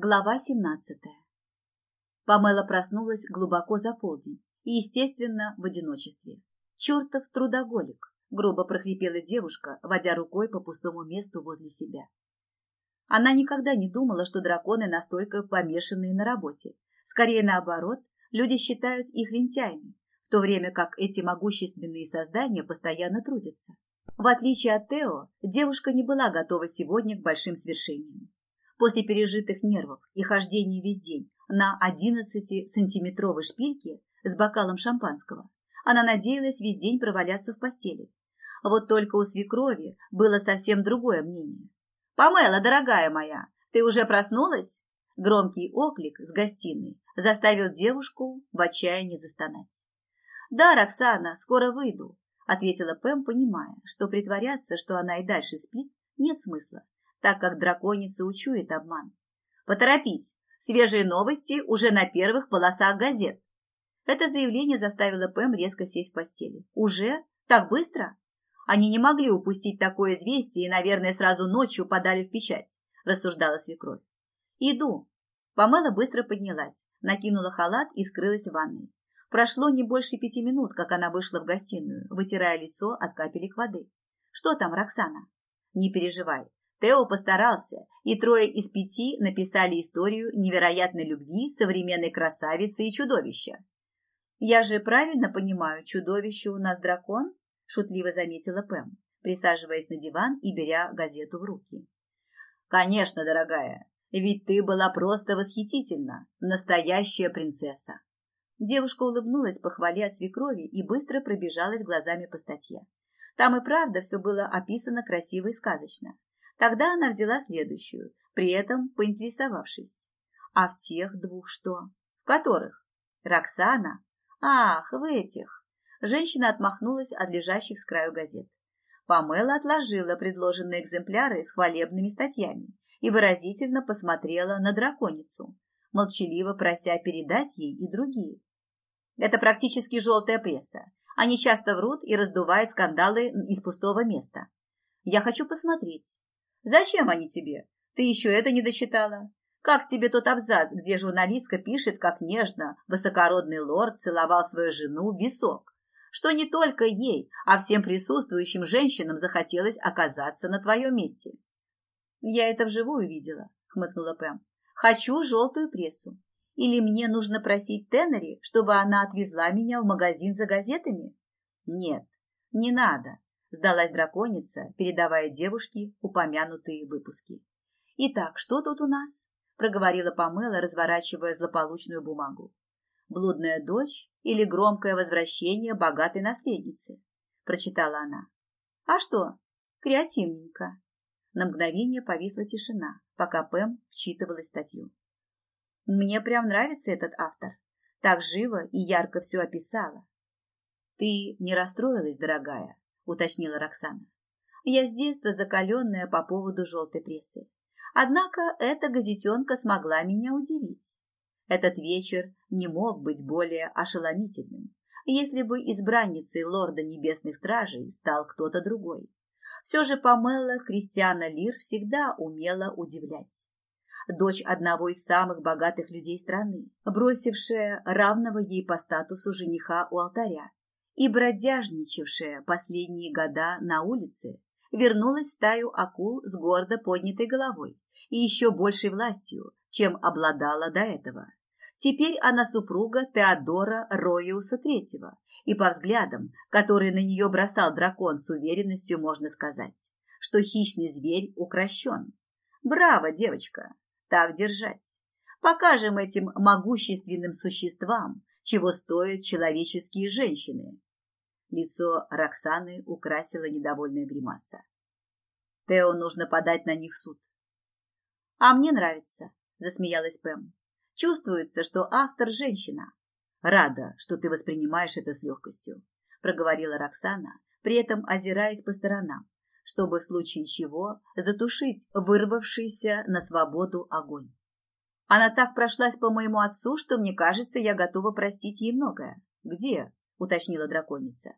Глава 17. Памела проснулась глубоко за полдень и, естественно, в одиночестве. «Чертов трудоголик!» – грубо прохрипела девушка, водя рукой по пустому месту возле себя. Она никогда не думала, что драконы настолько помешанные на работе. Скорее наоборот, люди считают их лентяями, в то время как эти могущественные создания постоянно трудятся. В отличие от Тео, девушка не была готова сегодня к большим свершениям. После пережитых нервов и хождения весь день на 11-сантиметровой шпильке с бокалом шампанского, она надеялась весь день проваляться в постели. Вот только у свекрови было совсем другое мнение. «Памела, дорогая моя, ты уже проснулась?» Громкий оклик с гостиной заставил девушку в отчаянии застонать. «Да, Роксана, скоро выйду», — ответила Пэм, понимая, что притворяться, что она и дальше спит, нет смысла так как драконица учует обман. Поторопись, свежие новости уже на первых полосах газет. Это заявление заставило Пэм резко сесть в постели. Уже? Так быстро? Они не могли упустить такое известие и, наверное, сразу ночью подали в печать, рассуждала свекровь. Иду. Памела быстро поднялась, накинула халат и скрылась в ванной. Прошло не больше пяти минут, как она вышла в гостиную, вытирая лицо от капелек воды. Что там, Роксана? Не переживай, Тео постарался, и трое из пяти написали историю невероятной любви современной красавицы и чудовища. «Я же правильно понимаю, чудовище у нас дракон?» – шутливо заметила Пэм, присаживаясь на диван и беря газету в руки. «Конечно, дорогая, ведь ты была просто восхитительна, настоящая принцесса». Девушка улыбнулась похвале от свекрови и быстро пробежалась глазами по статье. Там и правда все было описано красиво и сказочно. Тогда она взяла следующую, при этом поинтересовавшись. А в тех двух что? В которых? Роксана? Ах, в этих. Женщина отмахнулась от лежащих с краю газет. Памела отложила предложенные экземпляры с хвалебными статьями и выразительно посмотрела на драконицу, молчаливо прося передать ей и другие. Это практически желтая пресса. Они часто врут и раздувают скандалы из пустого места. Я хочу посмотреть, Зачем они тебе? Ты еще это не досчитала? Как тебе тот абзац, где журналистка пишет, как нежно высокородный лорд целовал свою жену в висок? Что не только ей, а всем присутствующим женщинам захотелось оказаться на твоем месте. Я это вживую видела, хмыкнула Пэм. Хочу желтую прессу. Или мне нужно просить Теннери, чтобы она отвезла меня в магазин за газетами? Нет, не надо сдалась драконица, передавая девушке упомянутые выпуски. «Итак, что тут у нас?» – проговорила Памела, разворачивая злополучную бумагу. «Блудная дочь или громкое возвращение богатой наследницы?» – прочитала она. «А что? Креативненько». На мгновение повисла тишина, пока Пэм вчитывалась в статью. «Мне прям нравится этот автор. Так живо и ярко все описала. Ты не расстроилась, дорогая?» Уточнила Роксана. Я с детства закаленная по поводу желтой прессы. Однако эта газетенка смогла меня удивить. Этот вечер не мог быть более ошеломительным, если бы избранницей лорда небесных стражей стал кто-то другой. Все же Памела Кристиана Лир всегда умела удивлять. Дочь одного из самых богатых людей страны, бросившая равного ей по статусу жениха у алтаря и бродяжничавшая последние года на улице, вернулась в стаю акул с гордо поднятой головой и еще большей властью, чем обладала до этого. Теперь она супруга Теодора Роиуса III, и по взглядам, которые на нее бросал дракон с уверенностью, можно сказать, что хищный зверь укращен. Браво, девочка! Так держать! Покажем этим могущественным существам, чего стоят человеческие женщины. Лицо Роксаны украсила недовольная гримаса. Тео нужно подать на них в суд. А мне нравится, засмеялась Пэм. Чувствуется, что автор женщина. Рада, что ты воспринимаешь это с легкостью, проговорила Роксана, при этом озираясь по сторонам, чтобы в случае чего затушить вырвавшийся на свободу огонь. Она так прошлась по моему отцу, что мне кажется, я готова простить ей многое. Где? Уточнила драконица.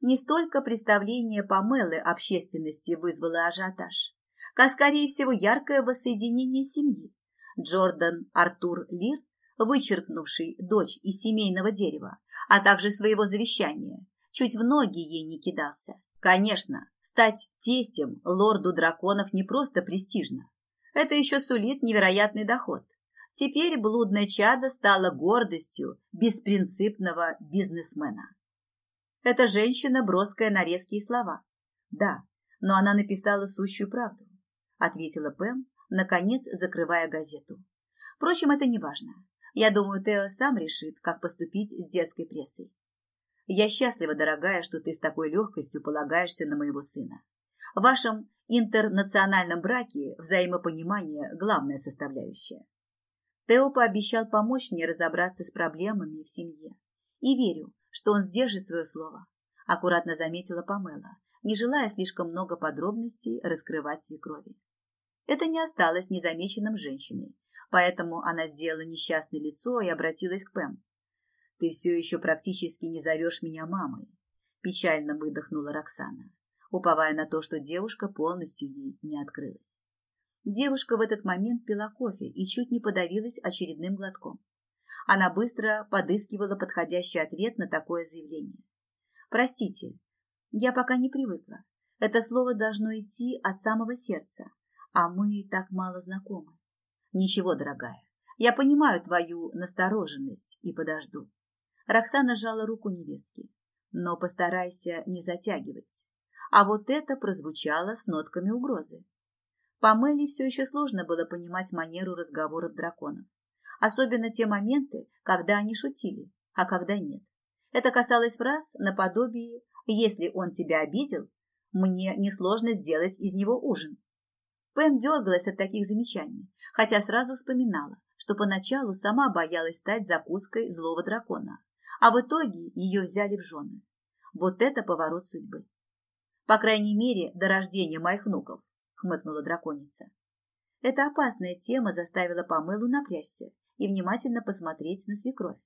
Не столько представление Памелы общественности вызвало ажиотаж, как, скорее всего, яркое воссоединение семьи. Джордан Артур Лир, вычеркнувший дочь из семейного дерева, а также своего завещания, чуть в ноги ей не кидался. Конечно, стать тестем лорду драконов не просто престижно. Это еще сулит невероятный доход. Теперь блудное чадо стало гордостью беспринципного бизнесмена. Эта женщина броская на резкие слова. Да, но она написала сущую правду, ответила Пэм, наконец закрывая газету. Впрочем, это не важно. Я думаю, Тео сам решит, как поступить с детской прессой. Я счастлива, дорогая, что ты с такой легкостью полагаешься на моего сына. В вашем интернациональном браке взаимопонимание – главная составляющая. Тео пообещал помочь мне разобраться с проблемами в семье. И верю, что он сдержит свое слово. Аккуратно заметила Памела, не желая слишком много подробностей раскрывать свекрови. Это не осталось незамеченным женщиной, поэтому она сделала несчастное лицо и обратилась к Пэм. «Ты все еще практически не зовешь меня мамой», – печально выдохнула Роксана, уповая на то, что девушка полностью ей не открылась. Девушка в этот момент пила кофе и чуть не подавилась очередным глотком. Она быстро подыскивала подходящий ответ на такое заявление. «Простите, я пока не привыкла. Это слово должно идти от самого сердца, а мы так мало знакомы. Ничего, дорогая, я понимаю твою настороженность и подожду». Роксана сжала руку невестки. «Но постарайся не затягивать». А вот это прозвучало с нотками угрозы. По Мелли все еще сложно было понимать манеру разговоров драконов. Особенно те моменты, когда они шутили, а когда нет. Это касалось фраз наподобие «если он тебя обидел, мне несложно сделать из него ужин». Пэм дергалась от таких замечаний, хотя сразу вспоминала, что поначалу сама боялась стать закуской злого дракона, а в итоге ее взяли в жены. Вот это поворот судьбы. По крайней мере, до рождения моих внуков хмыкнула драконица. Эта опасная тема заставила Памелу напрячься и внимательно посмотреть на свекровь.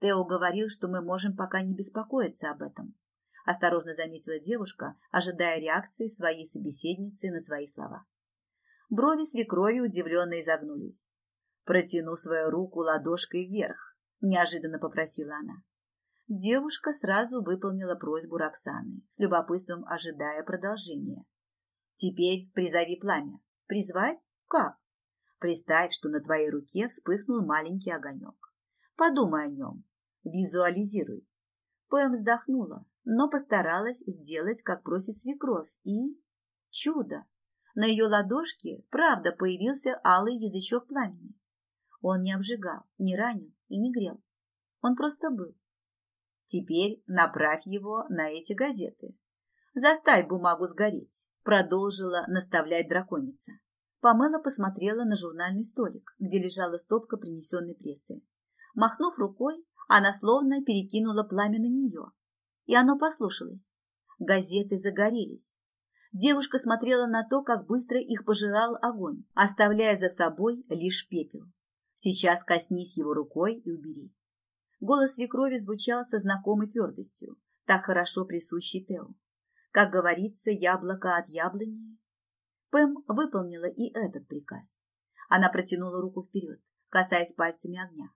Тео говорил, что мы можем пока не беспокоиться об этом. Осторожно заметила девушка, ожидая реакции своей собеседницы на свои слова. Брови свекрови удивленно изогнулись. «Протяну свою руку ладошкой вверх», – неожиданно попросила она. Девушка сразу выполнила просьбу Роксаны, с любопытством ожидая продолжения. Теперь призови пламя. Призвать? Как? Представь, что на твоей руке вспыхнул маленький огонек. Подумай о нем. Визуализируй. Пэм вздохнула, но постаралась сделать, как просит свекровь, и... Чудо! На ее ладошке, правда, появился алый язычок пламени. Он не обжигал, не ранил и не грел. Он просто был. Теперь направь его на эти газеты. Заставь бумагу сгореть продолжила наставлять драконица. Памела посмотрела на журнальный столик, где лежала стопка принесенной прессы. Махнув рукой, она словно перекинула пламя на нее, и оно послушалось. Газеты загорелись. Девушка смотрела на то, как быстро их пожирал огонь, оставляя за собой лишь пепел. Сейчас коснись его рукой и убери. Голос свекрови звучал со знакомой твердостью, так хорошо присущий Тео. Как говорится, яблоко от яблони. Пэм выполнила и этот приказ. Она протянула руку вперед, касаясь пальцами огня.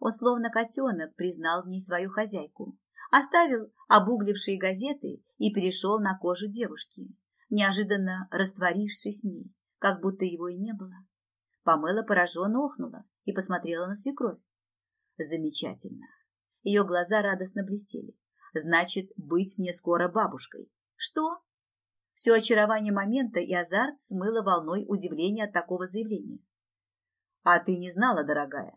Он, словно котенок, признал в ней свою хозяйку, оставил обуглившие газеты и перешел на кожу девушки, неожиданно растворившись в ней, как будто его и не было. Помыла пораженно охнула и посмотрела на свекровь. Замечательно. Ее глаза радостно блестели. Значит, быть мне скоро бабушкой. Что? Все очарование момента и азарт смыло волной удивления от такого заявления. А ты не знала, дорогая.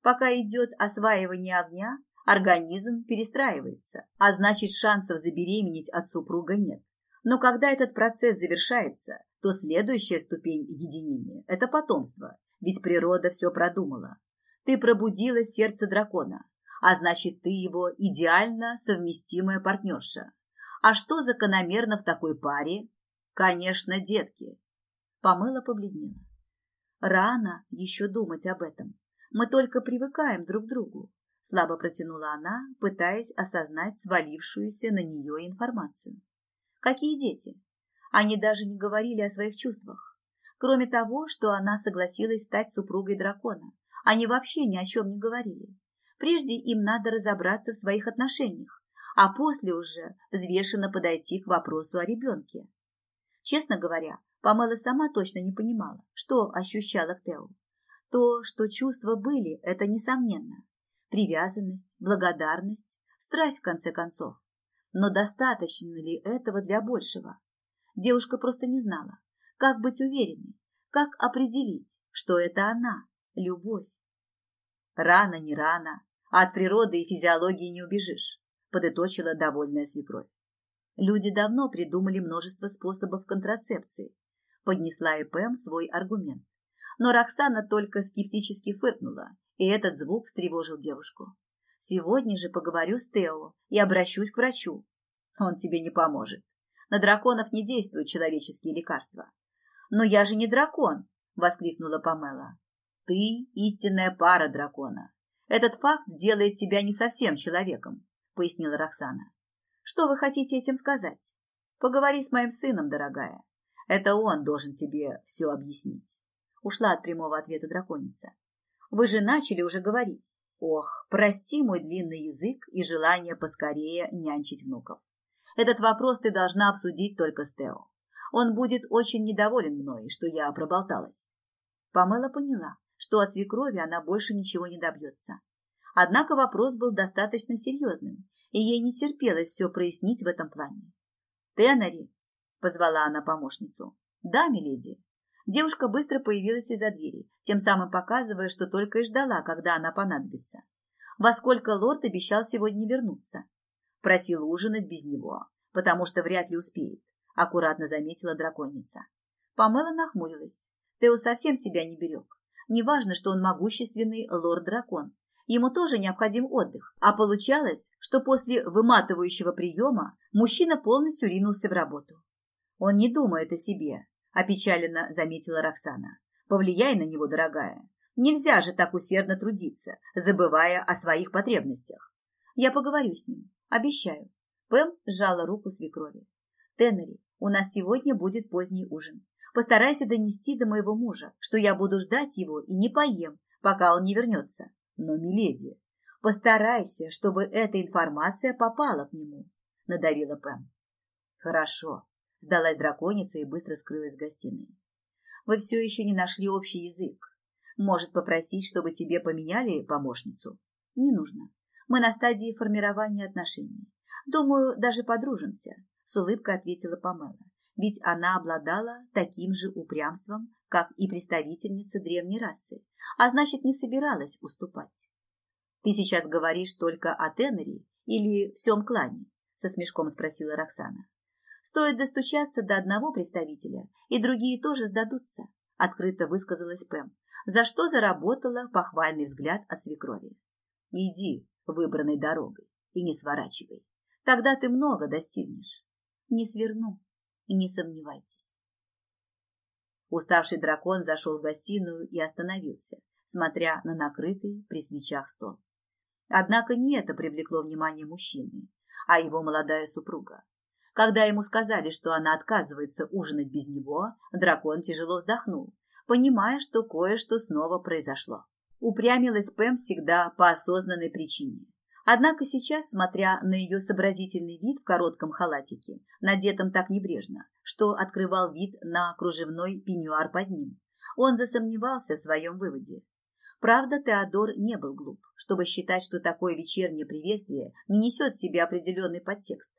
Пока идет осваивание огня, организм перестраивается, а значит шансов забеременеть от супруга нет. Но когда этот процесс завершается, то следующая ступень единения – это потомство, ведь природа все продумала. Ты пробудила сердце дракона, а значит, ты его идеально совместимая партнерша. А что закономерно в такой паре? Конечно, детки. Помыла побледнела. Рано еще думать об этом. Мы только привыкаем друг к другу. Слабо протянула она, пытаясь осознать свалившуюся на нее информацию. Какие дети? Они даже не говорили о своих чувствах. Кроме того, что она согласилась стать супругой дракона. Они вообще ни о чем не говорили. Прежде им надо разобраться в своих отношениях, а после уже взвешенно подойти к вопросу о ребенке. Честно говоря, Памела сама точно не понимала, что ощущала к Тео. То, что чувства были, это несомненно. Привязанность, благодарность, страсть в конце концов. Но достаточно ли этого для большего? Девушка просто не знала, как быть уверенной, как определить, что это она, любовь. Рано, не рано, от природы и физиологии не убежишь, подыточила довольная свекровь. Люди давно придумали множество способов контрацепции. Поднесла и свой аргумент. Но Роксана только скептически фыркнула, и этот звук встревожил девушку. Сегодня же поговорю с Тео и обращусь к врачу. Он тебе не поможет. На драконов не действуют человеческие лекарства. Но я же не дракон, воскликнула Памела. Ты истинная пара дракона. Этот факт делает тебя не совсем человеком, пояснила Роксана. Что вы хотите этим сказать? Поговори с моим сыном, дорогая. Это он должен тебе все объяснить. Ушла от прямого ответа драконица. Вы же начали уже говорить. Ох, прости мой длинный язык и желание поскорее нянчить внуков. Этот вопрос ты должна обсудить только с Тео. Он будет очень недоволен мной, что я проболталась. Памела поняла, что от свекрови она больше ничего не добьется. Однако вопрос был достаточно серьезным, и ей не терпелось все прояснить в этом плане. «Тенари!» – позвала она помощницу. «Да, миледи». Девушка быстро появилась из-за двери, тем самым показывая, что только и ждала, когда она понадобится. Во сколько лорд обещал сегодня вернуться. Просил ужинать без него, потому что вряд ли успеет, аккуратно заметила драконица. Памела нахмурилась. Тео совсем себя не берег. Неважно, что он могущественный лорд-дракон. Ему тоже необходим отдых. А получалось, что после выматывающего приема мужчина полностью ринулся в работу. Он не думает о себе, опечаленно заметила Роксана. Повлияй на него, дорогая. Нельзя же так усердно трудиться, забывая о своих потребностях. Я поговорю с ним, обещаю. Пэм сжала руку свекрови. Теннери, у нас сегодня будет поздний ужин. Постарайся донести до моего мужа, что я буду ждать его и не поем, пока он не вернется. Но, миледи, постарайся, чтобы эта информация попала к нему, надавила Пэм. Хорошо, сдалась драконица и быстро скрылась в гостиной. Вы все еще не нашли общий язык. Может попросить, чтобы тебе поменяли помощницу? Не нужно. Мы на стадии формирования отношений. Думаю, даже подружимся, с улыбкой ответила Памела ведь она обладала таким же упрямством, как и представительница древней расы, а значит, не собиралась уступать. «Ты сейчас говоришь только о Теннере или всем клане?» – со смешком спросила Роксана. «Стоит достучаться до одного представителя, и другие тоже сдадутся», – открыто высказалась Пэм, за что заработала похвальный взгляд от свекрови. «Иди выбранной дорогой и не сворачивай. Тогда ты много достигнешь». «Не сверну», не сомневайтесь. Уставший дракон зашел в гостиную и остановился, смотря на накрытый при свечах стол. Однако не это привлекло внимание мужчины, а его молодая супруга. Когда ему сказали, что она отказывается ужинать без него, дракон тяжело вздохнул, понимая, что кое-что снова произошло. Упрямилась Пэм всегда по осознанной причине. Однако сейчас, смотря на ее сообразительный вид в коротком халатике, надетом так небрежно, что открывал вид на кружевной пеньюар под ним, он засомневался в своем выводе. Правда, Теодор не был глуп, чтобы считать, что такое вечернее приветствие не несет в себе определенный подтекст.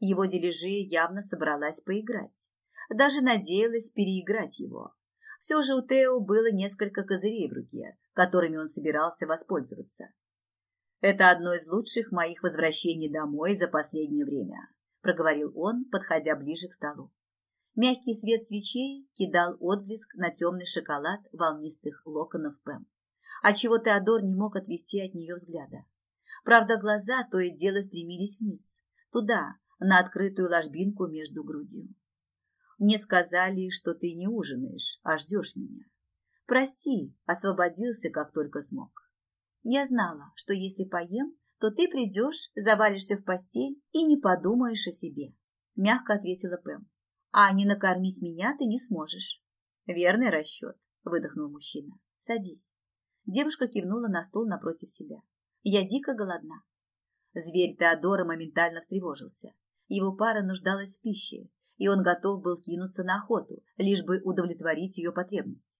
Его дележе явно собралась поиграть. Даже надеялась переиграть его. Все же у Тео было несколько козырей в руке, которыми он собирался воспользоваться. Это одно из лучших моих возвращений домой за последнее время, проговорил он, подходя ближе к столу. Мягкий свет свечей кидал отблеск на темный шоколад волнистых локонов Пэм, отчего Теодор не мог отвести от нее взгляда. Правда, глаза то и дело стремились вниз, туда, на открытую ложбинку между грудью. Мне сказали, что ты не ужинаешь, а ждешь меня. Прости, освободился, как только смог. Я знала, что если поем, то ты придешь, завалишься в постель и не подумаешь о себе, мягко ответила Пэм. А не накормить меня ты не сможешь. Верный расчет, выдохнул мужчина. Садись. Девушка кивнула на стол напротив себя. Я дико голодна. Зверь Теодора моментально встревожился. Его пара нуждалась в пище, и он готов был кинуться на охоту, лишь бы удовлетворить ее потребность.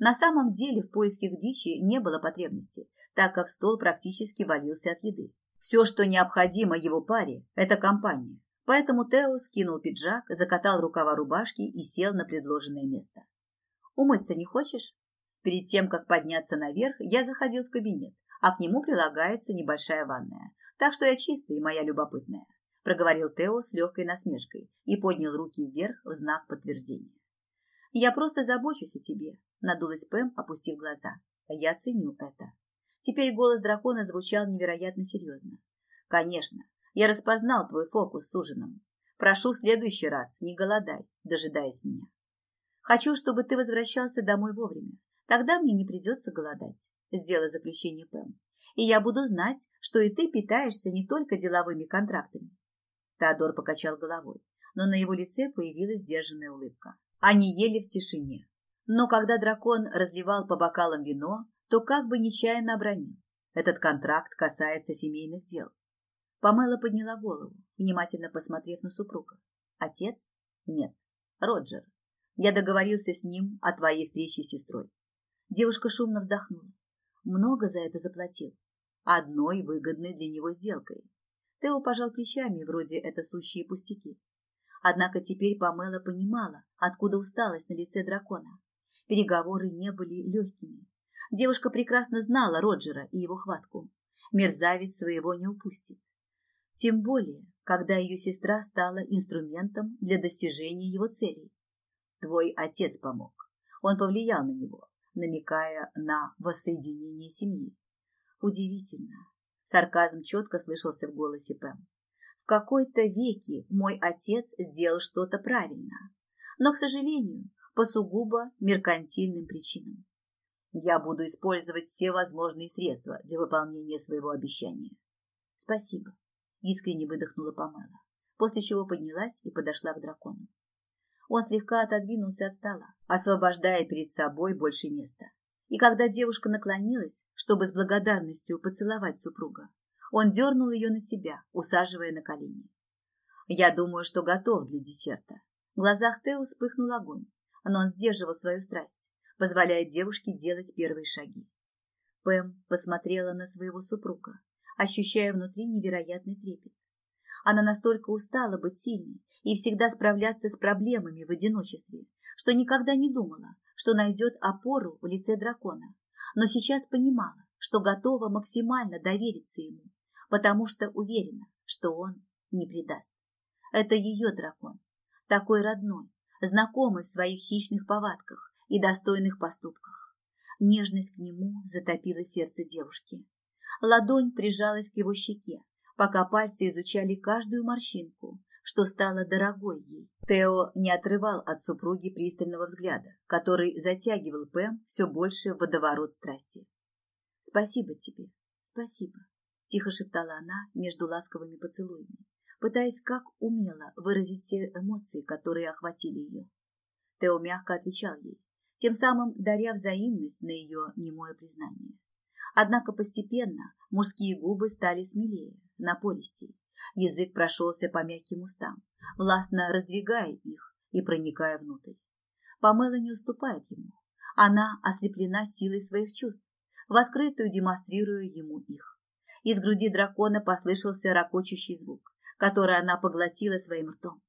На самом деле в поисках дичи не было потребности, так как стол практически валился от еды. Все, что необходимо его паре, это компания. Поэтому Тео скинул пиджак, закатал рукава рубашки и сел на предложенное место. «Умыться не хочешь?» Перед тем, как подняться наверх, я заходил в кабинет, а к нему прилагается небольшая ванная. Так что я чистый, моя любопытная, проговорил Тео с легкой насмешкой и поднял руки вверх в знак подтверждения. Я просто забочусь о тебе, надулась Пэм, опустив глаза. Я ценю это. Теперь голос дракона звучал невероятно серьезно. Конечно, я распознал твой фокус с ужином. Прошу в следующий раз не голодай, дожидаясь меня. Хочу, чтобы ты возвращался домой вовремя. Тогда мне не придется голодать, сделала заключение Пэм. И я буду знать, что и ты питаешься не только деловыми контрактами. Теодор покачал головой, но на его лице появилась сдержанная улыбка. Они ели в тишине. Но когда дракон разливал по бокалам вино, то как бы нечаянно обронил. Этот контракт касается семейных дел. Памела подняла голову, внимательно посмотрев на супруга. Отец? Нет. Роджер. Я договорился с ним о твоей встрече с сестрой. Девушка шумно вздохнула. Много за это заплатил. Одной выгодной для него сделкой. Тео пожал плечами, вроде это сущие пустяки. Однако теперь Памела понимала, откуда усталость на лице дракона. Переговоры не были легкими. Девушка прекрасно знала Роджера и его хватку. Мерзавец своего не упустит. Тем более, когда ее сестра стала инструментом для достижения его целей. Твой отец помог. Он повлиял на него намекая на воссоединение семьи. Удивительно. Сарказм четко слышался в голосе Пэм. Какой-то веке мой отец сделал что-то правильно, но, к сожалению, по сугубо меркантильным причинам. Я буду использовать все возможные средства для выполнения своего обещания. Спасибо, искренне выдохнула Памела, после чего поднялась и подошла к дракону. Он слегка отодвинулся от стола, освобождая перед собой больше места. И когда девушка наклонилась, чтобы с благодарностью поцеловать супруга, он дернул ее на себя, усаживая на колени. «Я думаю, что готов для десерта». В глазах Тео вспыхнул огонь, но он сдерживал свою страсть, позволяя девушке делать первые шаги. Пэм посмотрела на своего супруга, ощущая внутри невероятный трепет. Она настолько устала быть сильной и всегда справляться с проблемами в одиночестве, что никогда не думала, что найдет опору в лице дракона. Но сейчас понимала, что готова максимально довериться ему, потому что уверена, что он не предаст. Это ее дракон, такой родной, знакомый в своих хищных повадках и достойных поступках. Нежность к нему затопила сердце девушки. Ладонь прижалась к его щеке, пока пальцы изучали каждую морщинку, что стало дорогой ей. Тео не отрывал от супруги пристального взгляда, который затягивал Пэм все больше в водоворот страсти. «Спасибо тебе, спасибо», – тихо шептала она между ласковыми поцелуями, пытаясь как умело выразить все эмоции, которые охватили ее. Тео мягко отвечал ей, тем самым даря взаимность на ее немое признание. Однако постепенно мужские губы стали смелее, напористей. Язык прошелся по мягким устам, властно раздвигая их и проникая внутрь. Памела не уступает ему. Она ослеплена силой своих чувств, в открытую демонстрируя ему их. Из груди дракона послышался ракочущий звук, который она поглотила своим ртом.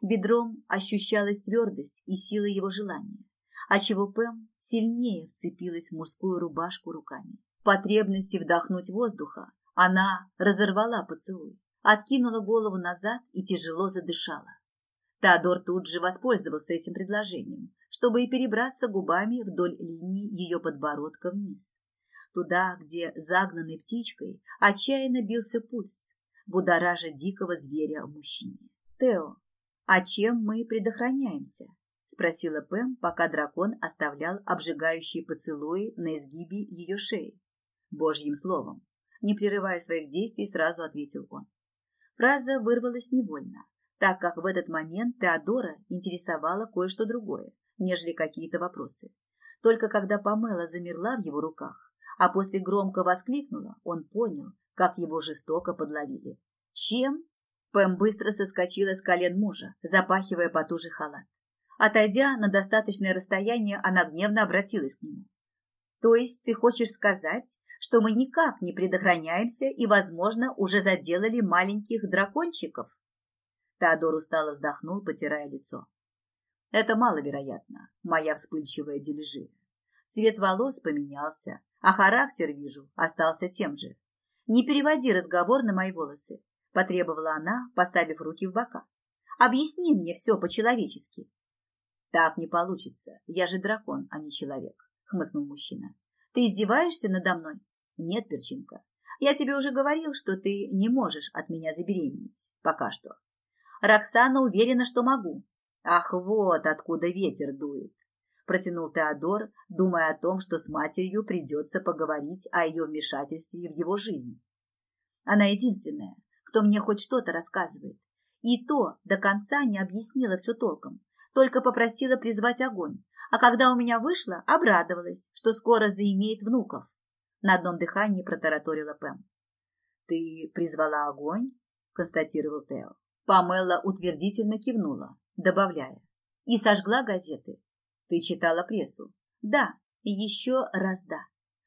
Бедром ощущалась твердость и сила его желания, отчего Пэм сильнее вцепилась в мужскую рубашку руками. Потребности вдохнуть воздуха она разорвала поцелуй, откинула голову назад и тяжело задышала. Теодор тут же воспользовался этим предложением, чтобы и перебраться губами вдоль линии ее подбородка вниз. Туда, где загнанной птичкой отчаянно бился пульс, будоража дикого зверя мужчине. «Тео, а чем мы предохраняемся?» – спросила Пэм, пока дракон оставлял обжигающие поцелуи на изгибе ее шеи. Божьим словом, не прерывая своих действий, сразу ответил он. Фраза вырвалась невольно, так как в этот момент Теодора интересовало кое-что другое, нежели какие-то вопросы. Только когда Памела замерла в его руках, а после громко воскликнула, он понял, как его жестоко подловили. «Чем?» Пэм быстро соскочила с колен мужа, запахивая потуже халат. Отойдя на достаточное расстояние, она гневно обратилась к нему. «То есть ты хочешь сказать, что мы никак не предохраняемся и, возможно, уже заделали маленьких дракончиков?» Теодор устало вздохнул, потирая лицо. «Это маловероятно, моя вспыльчивая дележия. Цвет волос поменялся, а характер, вижу, остался тем же. Не переводи разговор на мои волосы потребовала она, поставив руки в бока. Объясни мне все по-человечески. Так не получится. Я же дракон, а не человек, хмыкнул мужчина. Ты издеваешься надо мной? Нет, перчинка. Я тебе уже говорил, что ты не можешь от меня забеременеть. Пока что. Роксана уверена, что могу. Ах, вот откуда ветер дует. Протянул Теодор, думая о том, что с матерью придется поговорить о ее вмешательстве в его жизнь. Она единственная, кто мне хоть что-то рассказывает. И то до конца не объяснила все толком, только попросила призвать огонь, а когда у меня вышло, обрадовалась, что скоро заимеет внуков. На одном дыхании протараторила Пэм. «Ты призвала огонь?» – констатировал Тео. Памела утвердительно кивнула, добавляя. «И сожгла газеты. Ты читала прессу?» «Да, еще раз да.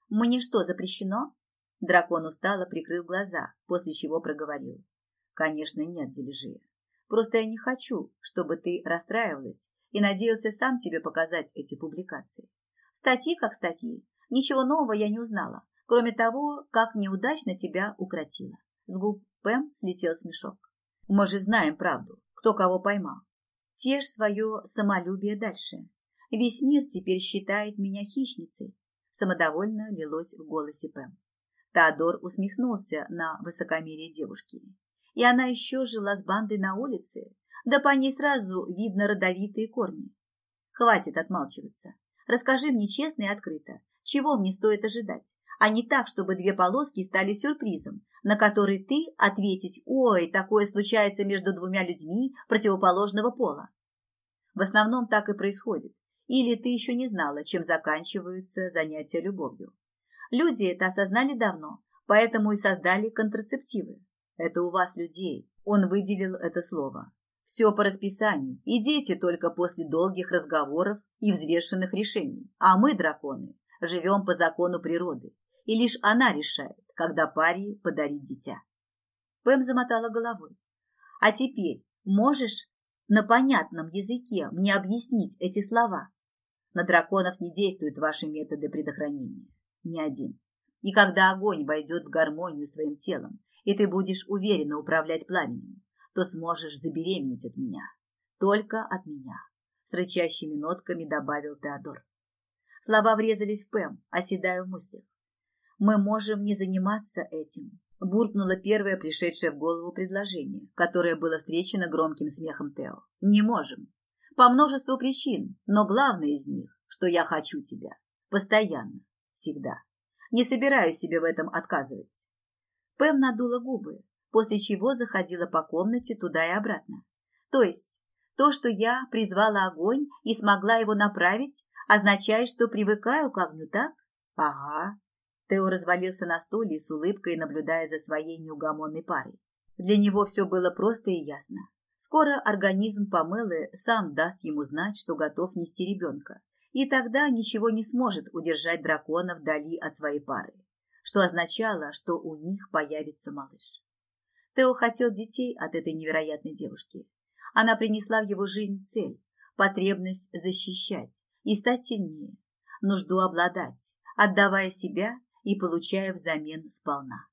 Мне что, запрещено?» Дракон устало прикрыл глаза, после чего проговорил. Конечно, нет, Дележия. Просто я не хочу, чтобы ты расстраивалась и надеялся сам тебе показать эти публикации. Статьи как статьи. Ничего нового я не узнала, кроме того, как неудачно тебя укротила. С губ Пэм слетел смешок. Мы же знаем правду, кто кого поймал. Тешь свое самолюбие дальше. Весь мир теперь считает меня хищницей. Самодовольно лилось в голосе Пэм. Теодор усмехнулся на высокомерие девушки. И она еще жила с бандой на улице, да по ней сразу видно родовитые корни. Хватит отмалчиваться. Расскажи мне честно и открыто, чего мне стоит ожидать, а не так, чтобы две полоски стали сюрпризом, на который ты ответить «Ой, такое случается между двумя людьми противоположного пола». В основном так и происходит. Или ты еще не знала, чем заканчиваются занятия любовью. Люди это осознали давно, поэтому и создали контрацептивы. Это у вас людей. Он выделил это слово. Все по расписанию, и дети только после долгих разговоров и взвешенных решений. А мы, драконы, живем по закону природы, и лишь она решает, когда паре подарить дитя. Пэм замотала головой. А теперь можешь на понятном языке мне объяснить эти слова? На драконов не действуют ваши методы предохранения не один. И когда огонь войдет в гармонию с твоим телом, и ты будешь уверенно управлять пламенем, то сможешь забеременеть от меня. Только от меня. С рычащими нотками добавил Теодор. Слова врезались в Пэм, оседая в мыслях. Мы можем не заниматься этим, буркнуло первое пришедшее в голову предложение, которое было встречено громким смехом Тео. Не можем. По множеству причин, но главное из них, что я хочу тебя. Постоянно. Всегда. Не собираюсь себе в этом отказывать. Пэм надула губы, после чего заходила по комнате туда и обратно. То есть, то, что я призвала огонь и смогла его направить, означает, что привыкаю к огню, так? Ага. Тео развалился на стуле с улыбкой, наблюдая за своей неугомонной парой. Для него все было просто и ясно. Скоро организм Памелы сам даст ему знать, что готов нести ребенка, и тогда ничего не сможет удержать дракона вдали от своей пары, что означало, что у них появится малыш. Тео хотел детей от этой невероятной девушки. Она принесла в его жизнь цель, потребность защищать и стать сильнее, нужду обладать, отдавая себя и получая взамен сполна.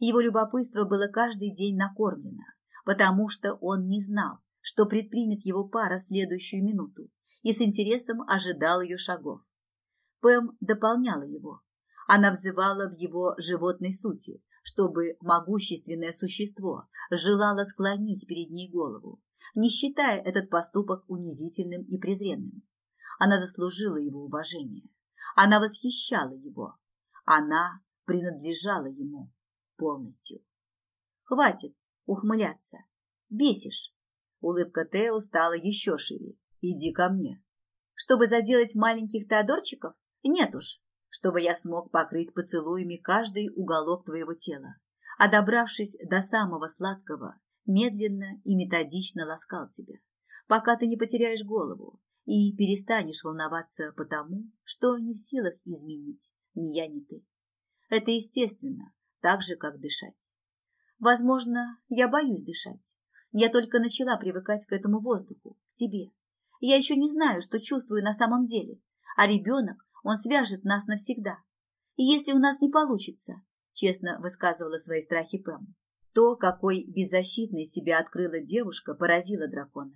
Его любопытство было каждый день накормлено, потому что он не знал, что предпримет его пара в следующую минуту, и с интересом ожидал ее шагов. Пэм дополняла его. Она взывала в его животной сути, чтобы могущественное существо желало склонить перед ней голову, не считая этот поступок унизительным и презренным. Она заслужила его уважение. Она восхищала его. Она принадлежала ему полностью. Хватит ухмыляться. Бесишь. Улыбка Тео стала еще шире. Иди ко мне. Чтобы заделать маленьких Теодорчиков? Нет уж. Чтобы я смог покрыть поцелуями каждый уголок твоего тела, а добравшись до самого сладкого, медленно и методично ласкал тебя, пока ты не потеряешь голову и перестанешь волноваться потому, что не в силах изменить ни я, ни ты. Это естественно, так же, как дышать. Возможно, я боюсь дышать. Я только начала привыкать к этому воздуху, к тебе. Я еще не знаю, что чувствую на самом деле, а ребенок, он свяжет нас навсегда. И если у нас не получится, честно высказывала свои страхи Пэм, то, какой беззащитной себя открыла девушка, поразило дракона.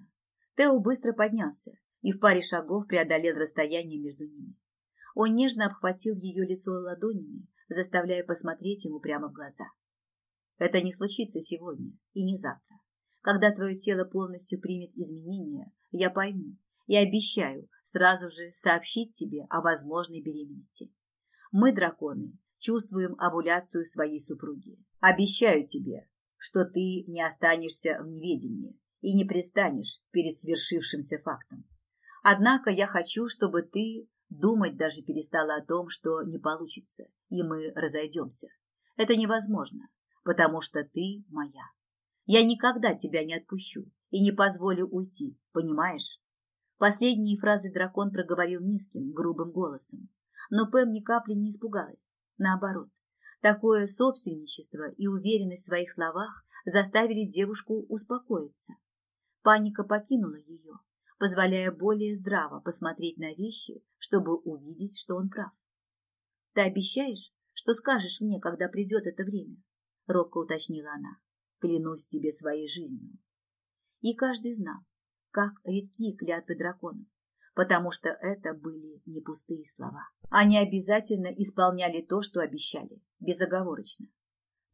Тео быстро поднялся и в паре шагов преодолел расстояние между ними. Он нежно обхватил ее лицо ладонями, заставляя посмотреть ему прямо в глаза. Это не случится сегодня и не завтра. Когда твое тело полностью примет изменения, я пойму и обещаю сразу же сообщить тебе о возможной беременности. Мы, драконы, чувствуем овуляцию своей супруги. Обещаю тебе, что ты не останешься в неведении и не пристанешь перед свершившимся фактом. Однако я хочу, чтобы ты думать даже перестала о том, что не получится, и мы разойдемся. Это невозможно, потому что ты моя. Я никогда тебя не отпущу и не позволю уйти, понимаешь? Последние фразы дракон проговорил низким, грубым голосом. Но Пэм ни капли не испугалась. Наоборот, такое собственничество и уверенность в своих словах заставили девушку успокоиться. Паника покинула ее, позволяя более здраво посмотреть на вещи, чтобы увидеть, что он прав. «Ты обещаешь, что скажешь мне, когда придет это время?» — робко уточнила она. «Клянусь тебе своей жизнью». И каждый знал, как редкие клятвы драконов, потому что это были не пустые слова. Они обязательно исполняли то, что обещали, безоговорочно.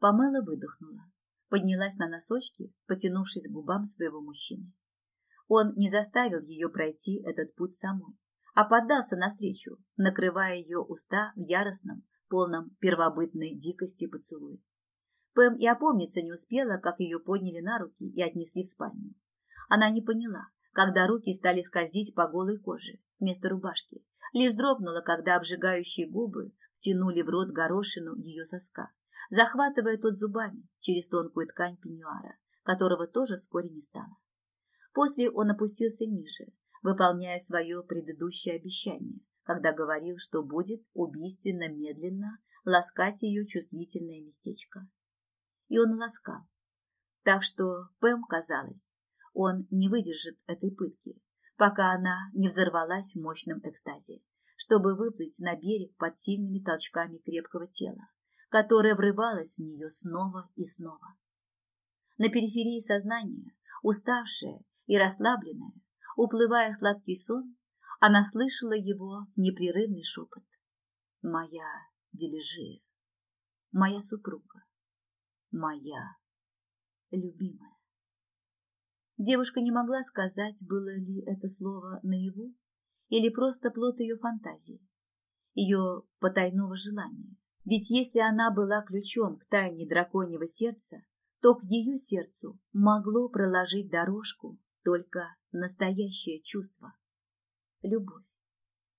Памела выдохнула, поднялась на носочки, потянувшись к губам своего мужчины. Он не заставил ее пройти этот путь самой, а поддался навстречу, накрывая ее уста в яростном, полном первобытной дикости поцелуе. Пэм и опомниться не успела, как ее подняли на руки и отнесли в спальню. Она не поняла, когда руки стали скользить по голой коже вместо рубашки, лишь дрогнула, когда обжигающие губы втянули в рот горошину ее соска, захватывая тот зубами через тонкую ткань пеньюара, которого тоже вскоре не стало. После он опустился ниже, выполняя свое предыдущее обещание, когда говорил, что будет убийственно медленно ласкать ее чувствительное местечко. И он ласкал. Так что Пэм казалось, он не выдержит этой пытки, пока она не взорвалась в мощном экстазе, чтобы выплыть на берег под сильными толчками крепкого тела, которое врывалось в нее снова и снова. На периферии сознания, уставшая и расслабленная, уплывая в сладкий сон, она слышала его непрерывный шепот. «Моя Дележия, моя супруга, моя любимая». Девушка не могла сказать, было ли это слово наяву или просто плод ее фантазии, ее потайного желания. Ведь если она была ключом к тайне драконьего сердца, то к ее сердцу могло проложить дорожку только настоящее чувство – любовь.